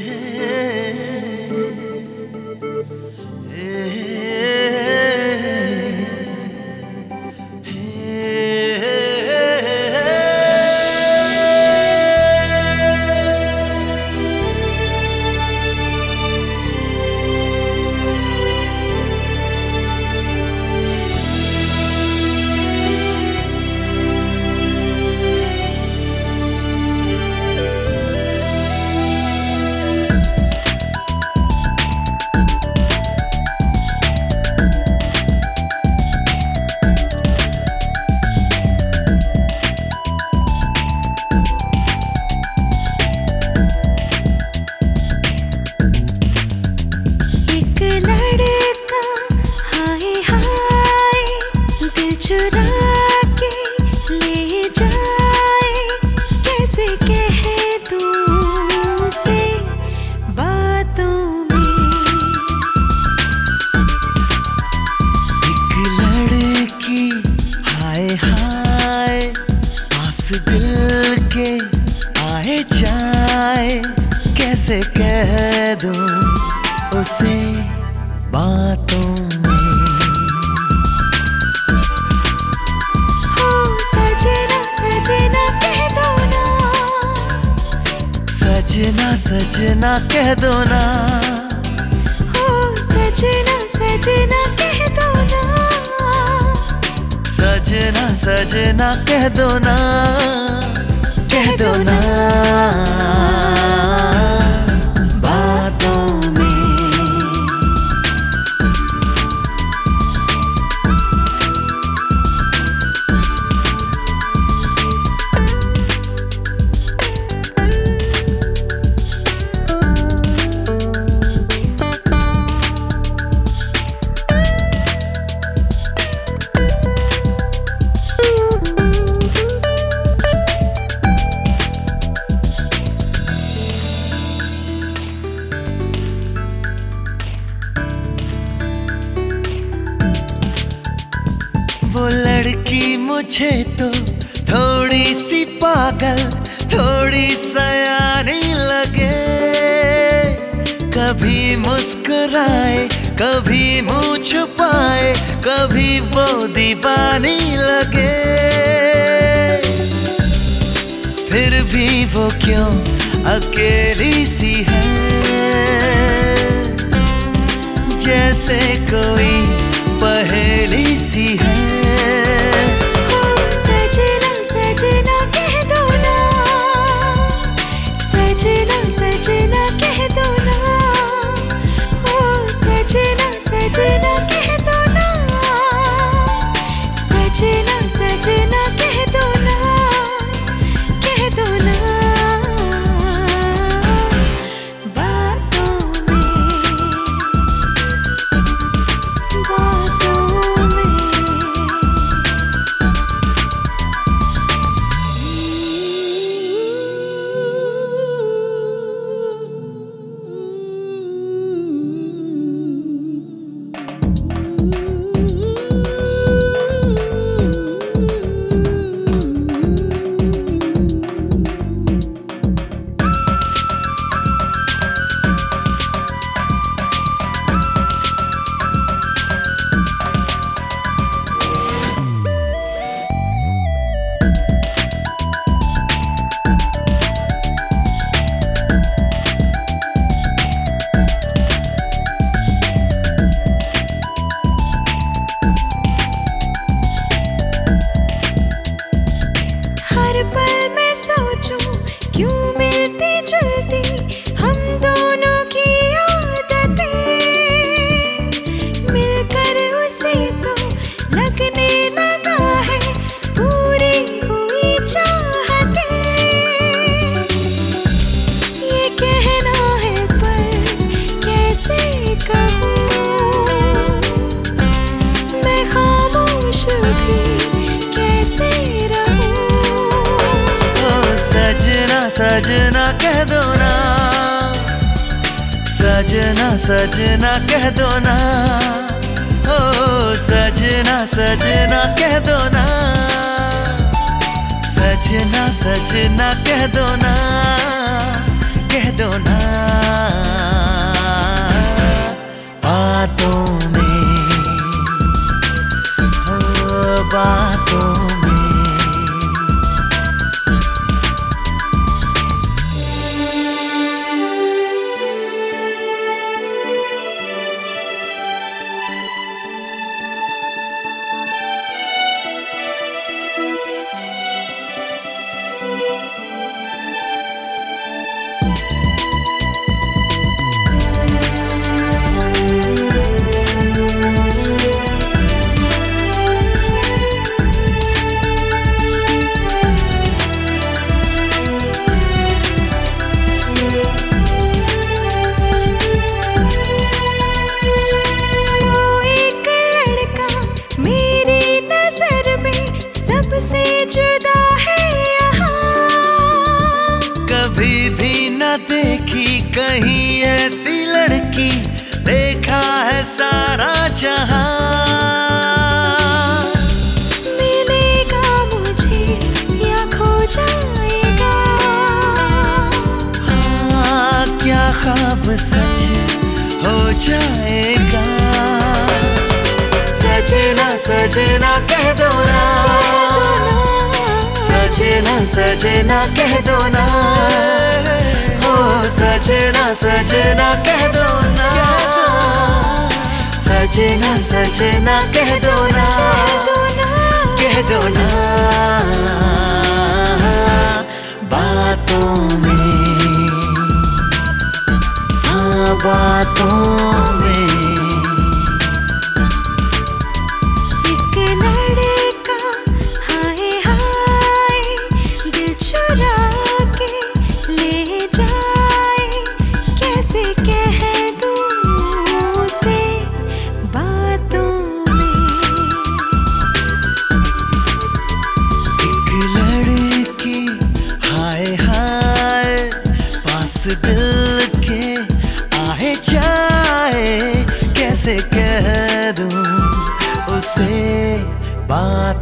head. दूँ उसे बातों में हो सजना सजना कह दो ना। सजना सजना कह दो ना। हो सजना सजना कह दो ना। सजना सजना कह दो ना। कह दो ना। मुझे तो थोड़ी सी पागल, थोड़ी सयानी लगे। कभी मुस्कुराए, कभी मुँह छुपाए, कभी वो दीवानी लगे। फिर भी वो क्यों अकेली सी है सजना कह दो ना। सजना सजना कह दो ना। ओ सजना सजना कह दो ना। सजना सजना कह दो ना। कह दो ना। बातों में हो बातों देखी कहीं ऐसी लड़की देखा है सारा जहाँ। मिलेगा मुझे या खो जाएगा। हाँ, क्या ख्वाब सच हो जाएगा? सजना सजना कह दो ना। सजना सजना कह दो ना। सजना सजना, कह दो ना। सजना सजना, कह दो ना। कह दो ना। बातों में हाँ बातों से कह दूँ उसे बार